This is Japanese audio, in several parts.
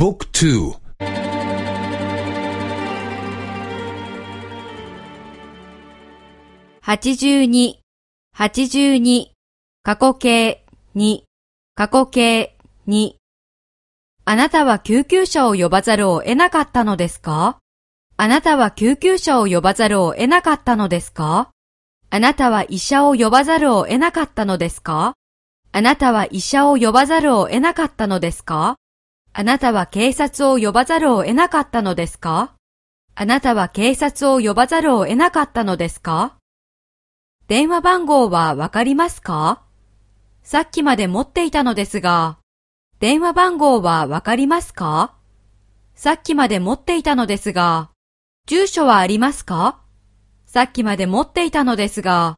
บุ๊กทู82、82、過去形2、過去形2。あなたは救急車を呼ばざるを得なかったのですかあなたは救急車を呼ばざるを得なかったのですかあなたは医者を呼ばざるを得なかったのですかあなたは医者を呼ばざるを得なかったのですか あなたは警察を呼ばざるを得なかったのですか？あなたは警察を呼ばざるを得なかったのですか？電話番号はわかりますか？さっきまで持っていたのですが、電話番号はわかりますか？さっきまで持っていたのですが、住所はありますか？さっきまで持っていたのですが、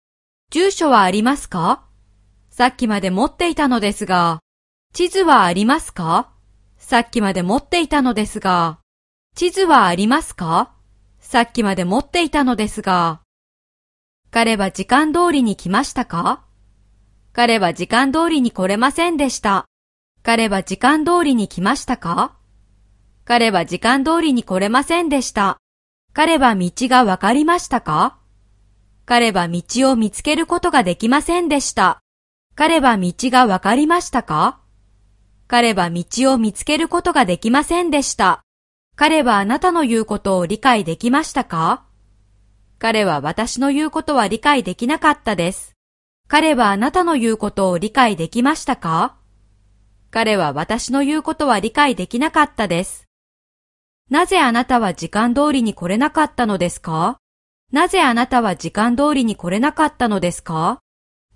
住所はありますか？さっきまで持っていたのですが、地図はありますか？さっきまで持っていたのですが、地図はありますか？さっきまで持っていたのですが、彼は時間通りに来ましたか？彼は時間通りに来れませんでした。彼は時間通りに来ましたか？彼は時間通りに来れませんでした。彼は道がわかりましたか？彼は道を見つけることができませんでした。彼は道がわかりましたか？彼は道を見つけることができませんでした。彼はあなたの言うことを理解できましたか？彼は私の言うことは理解できなかったです。彼はあなたの言うことを理解できましたか？彼は私の言うことは理解できなかったです。なぜあなたは時間通りに来れなかったのですか？なぜあなたは時間通りに来れなかったのですか？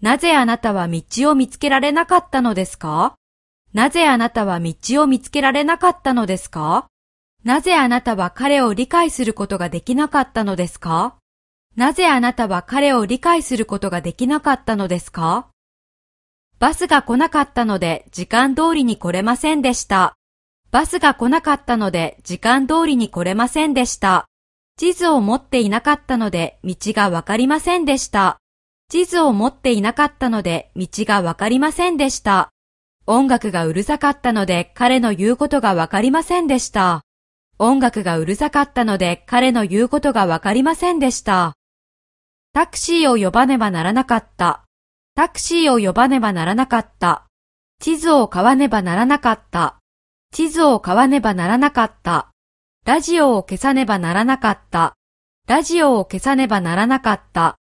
なぜあなたは道を見つけられなかったのですか？なぜあなたは道を見つけられなかったのですか？なぜあなたは彼を理解することができなかったのですか？なぜあなたは彼を理解することができなかったのですか？バスが来なかったので時間通りに来れませんでした。バスが来なかったので時間通りに来れませんでした。地図を持っていなかったので道がわかりませんでした。地図を持っていなかったので道がわかりませんでした。音楽がうるさかったので彼の言うことがわかりませんでした。音楽がうるさかったので彼の言うことがわかりませんでした。タクシーを呼ばねばならなかった。タクシーを呼ばねばならなかった。地図を買わねばならなかった。地図を買わねばならなかった。ラジオを消さねばならなかった。ラジオを消さねばならなかった。